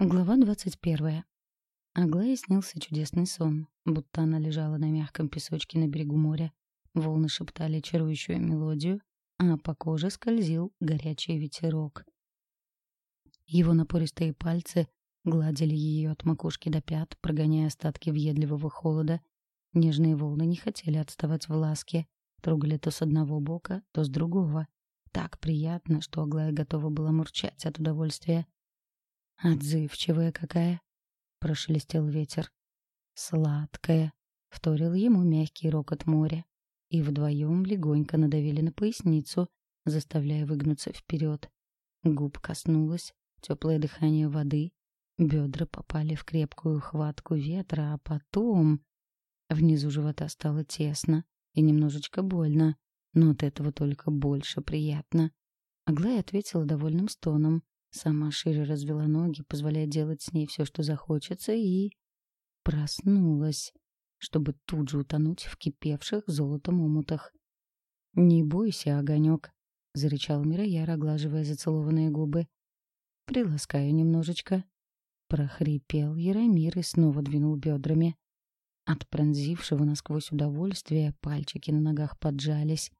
Глава двадцать первая. Аглае снился чудесный сон, будто она лежала на мягком песочке на берегу моря. Волны шептали чарующую мелодию, а по коже скользил горячий ветерок. Его напористые пальцы гладили ее от макушки до пят, прогоняя остатки въедливого холода. Нежные волны не хотели отставать в ласке, трогали то с одного бока, то с другого. Так приятно, что Аглая готова была мурчать от удовольствия. «Отзывчивая какая!» — прошелестел ветер. «Сладкая!» — вторил ему мягкий рокот моря. И вдвоем легонько надавили на поясницу, заставляя выгнуться вперед. Губ коснулось теплое дыхание воды, бедра попали в крепкую хватку ветра, а потом... Внизу живота стало тесно и немножечко больно, но от этого только больше приятно. Аглая ответила довольным стоном, Сама шире развела ноги, позволяя делать с ней все, что захочется, и... Проснулась, чтобы тут же утонуть в кипевших золотом омутах. «Не бойся, огонек», — зарычал Мирояр, оглаживая зацелованные губы. «Приласкаю немножечко». Прохрипел Яромир и снова двинул бедрами. От пронзившего насквозь удовольствия пальчики на ногах поджались,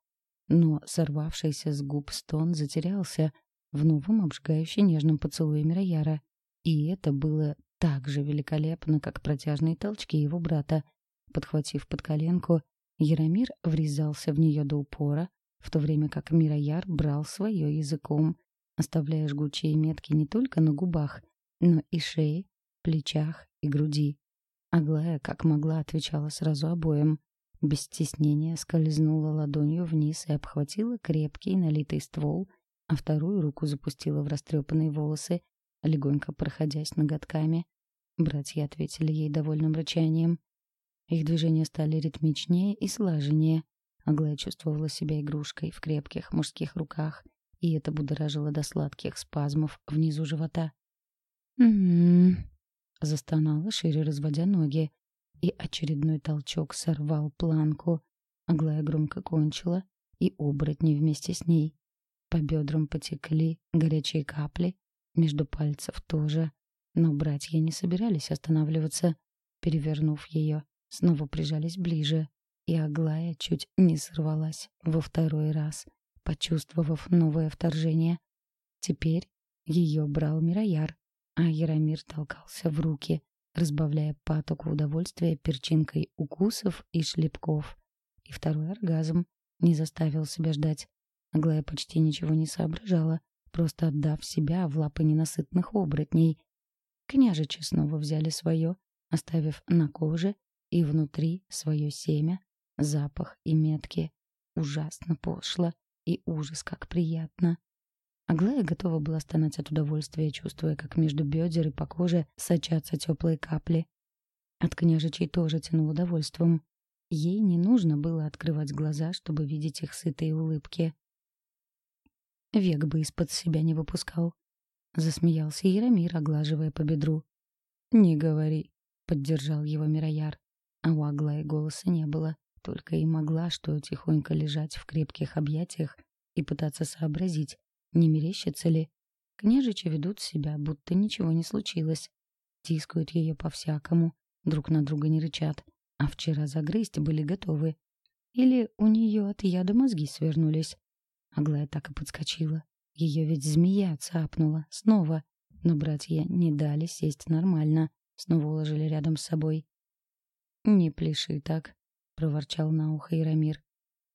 но сорвавшийся с губ стон затерялся — в новом обжигающе нежном поцелуе Мирояра. И это было так же великолепно, как протяжные толчки его брата. Подхватив под коленку, Яромир врезался в нее до упора, в то время как Мирояр брал свое языком, оставляя жгучие метки не только на губах, но и шее, плечах и груди. Аглая, как могла, отвечала сразу обоим. Без стеснения скользнула ладонью вниз и обхватила крепкий налитый ствол а вторую руку запустила в растрепанные волосы, легонько проходясь ноготками. Братья ответили ей довольным рычанием. Их движения стали ритмичнее и слаженнее. Аглая чувствовала себя игрушкой в крепких мужских руках, и это будоражило до сладких спазмов внизу живота. «М-м-м», застонала, шире разводя ноги, и очередной толчок сорвал планку. Аглая громко кончила, и оборотни вместе с ней. По бедрам потекли горячие капли, между пальцев тоже. Но братья не собирались останавливаться. Перевернув ее, снова прижались ближе, и Аглая чуть не сорвалась во второй раз, почувствовав новое вторжение. Теперь ее брал Мирояр, а Яромир толкался в руки, разбавляя патоку удовольствия перчинкой укусов и шлепков. И второй оргазм не заставил себя ждать. Аглая почти ничего не соображала, просто отдав себя в лапы ненасытных оборотней. Княжичи снова взяли свое, оставив на коже и внутри свое семя, запах и метки. Ужасно пошло и ужас как приятно. Аглая готова была стонать от удовольствия, чувствуя, как между бедер и по коже сочатся теплые капли. От княжичей тоже тянуло удовольствием. Ей не нужно было открывать глаза, чтобы видеть их сытые улыбки. Век бы из-под себя не выпускал. Засмеялся Яромир, оглаживая по бедру. «Не говори», — поддержал его Мирояр. А у Аглаи голоса не было, только и могла что тихонько лежать в крепких объятиях и пытаться сообразить, не мерещится ли. Княжичи ведут себя, будто ничего не случилось. Тискают ее по-всякому, друг на друга не рычат, а вчера загрызть были готовы. Или у нее от яда мозги свернулись. Аглая так и подскочила. Ее ведь змея цапнула. Снова. Но братья не дали сесть нормально. Снова уложили рядом с собой. «Не пляши так», — проворчал на ухо Ирамир.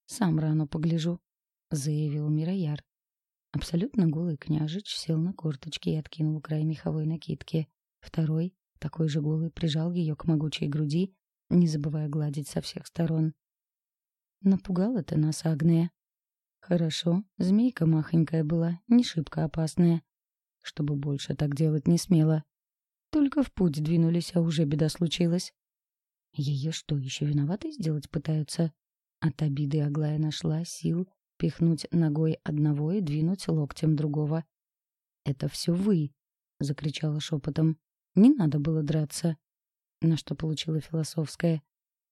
«Сам рано погляжу», — заявил Мирояр. Абсолютно голый княжич сел на корточки и откинул край меховой накидки. Второй, такой же голый, прижал ее к могучей груди, не забывая гладить со всех сторон. «Напугала ты нас, Агния», Хорошо, змейка махонькая была, не шибко опасная. Чтобы больше так делать не смела. Только в путь двинулись, а уже беда случилась. Ее что, еще виноватой сделать пытаются? От обиды Аглая нашла сил пихнуть ногой одного и двинуть локтем другого. «Это все вы!» — закричала шепотом. «Не надо было драться!» На что получила философская.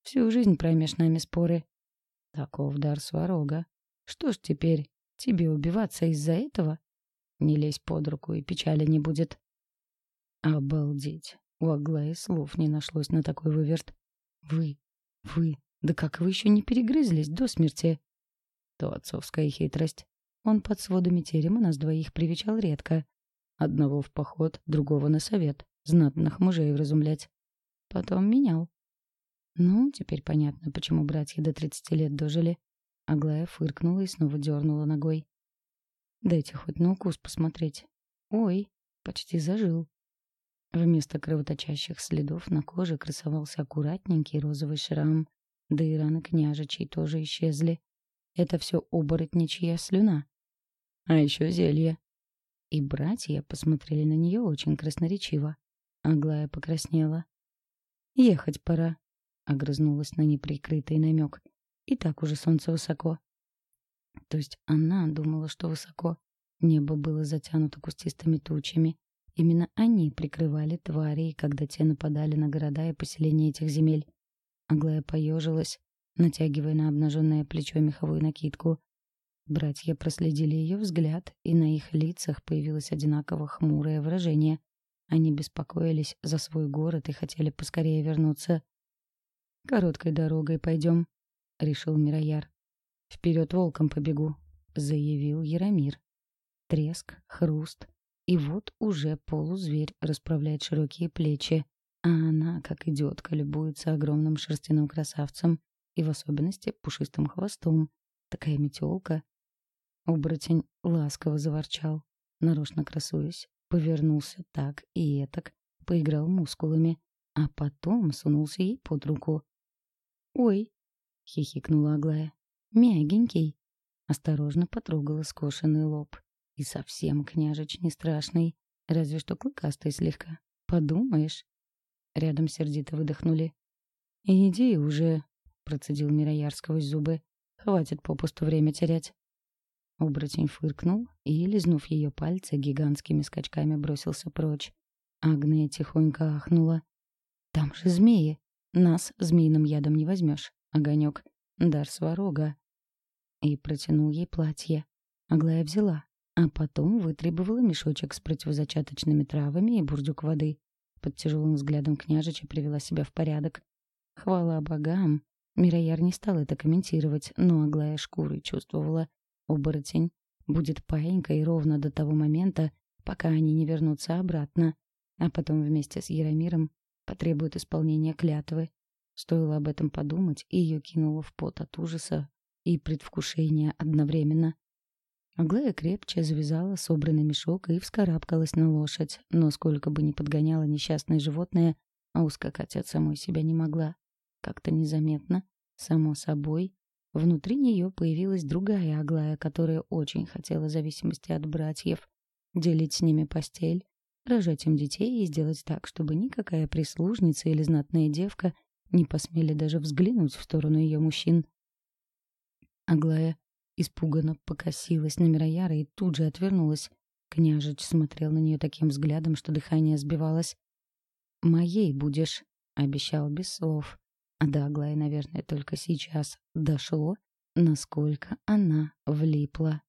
«Всю жизнь промеж нами споры». Таков дар сварога. Что ж теперь, тебе убиваться из-за этого? Не лезь под руку, и печали не будет. Обалдеть. У Аглаи слов не нашлось на такой выверт. Вы, вы, да как вы еще не перегрызлись до смерти? То отцовская хитрость. Он под сводами терема нас двоих привечал редко. Одного в поход, другого на совет. Знатных мужей вразумлять. Потом менял. Ну, теперь понятно, почему братья до тридцати лет дожили. Аглая фыркнула и снова дернула ногой. Дайте хоть на укус посмотреть. Ой, почти зажил. Вместо кровоточащих следов на коже красовался аккуратненький розовый шрам, да и раны княжичей тоже исчезли. Это все оборотничья слюна. А еще зелье. И братья посмотрели на нее очень красноречиво. Аглая покраснела. «Ехать пора», — огрызнулась на неприкрытый намек. «И так уже солнце высоко». То есть она думала, что высоко. Небо было затянуто кустистыми тучами, Именно они прикрывали тварей, когда те нападали на города и поселения этих земель. Аглая поежилась, натягивая на обнаженное плечо меховую накидку. Братья проследили ее взгляд, и на их лицах появилось одинаково хмурое выражение. Они беспокоились за свой город и хотели поскорее вернуться. «Короткой дорогой пойдем», — решил Мирояр. «Вперед волком побегу», — заявил Яромир. Треск, хруст, и вот уже полузверь расправляет широкие плечи, а она, как идиотка, любуется огромным шерстяным красавцем и в особенности пушистым хвостом. Такая метелка. Оборотень ласково заворчал, нарочно красуясь, повернулся так и этак, поиграл мускулами, а потом сунулся ей под руку. «Ой!» — хихикнула Аглая. «Мягенький!» Осторожно потрогала скошенный лоб. И совсем княжич не страшный, разве что клыкастый слегка. Подумаешь. Рядом сердито выдохнули. «Иди уже», — процедил Мирояр сквозь зубы. «Хватит попусту время терять». Оборотень фыркнул и, лизнув ее пальцы, гигантскими скачками бросился прочь. Агния тихонько ахнула. «Там же змеи! Нас змеиным ядом не возьмешь. Огонек. Дар сварога». И протянул ей платье. Аглая взяла, а потом вытребовала мешочек с противозачаточными травами и бурдюк воды. Под тяжелым взглядом княжича привела себя в порядок. Хвала богам. Мирояр не стал это комментировать, но Аглая шкурой чувствовала. Оборотень будет паинькой ровно до того момента, пока они не вернутся обратно, а потом вместе с Яромиром потребуют исполнения клятвы. Стоило об этом подумать, и ее кинуло в пот от ужаса и предвкушения одновременно. Аглая крепче завязала собранный мешок и вскарабкалась на лошадь, но сколько бы ни подгоняло несчастное животное, а ускакать от самой себя не могла. Как-то незаметно, само собой, внутри нее появилась другая Аглая, которая очень хотела зависимости от братьев, делить с ними постель, рожать им детей и сделать так, чтобы никакая прислужница или знатная девка не посмели даже взглянуть в сторону ее мужчин. Аглая Испуганно покосилась на Мирояра и тут же отвернулась. Княжич смотрел на нее таким взглядом, что дыхание сбивалось. «Моей будешь», — обещал без слов. А до Аглаи, наверное, только сейчас дошло, насколько она влипла.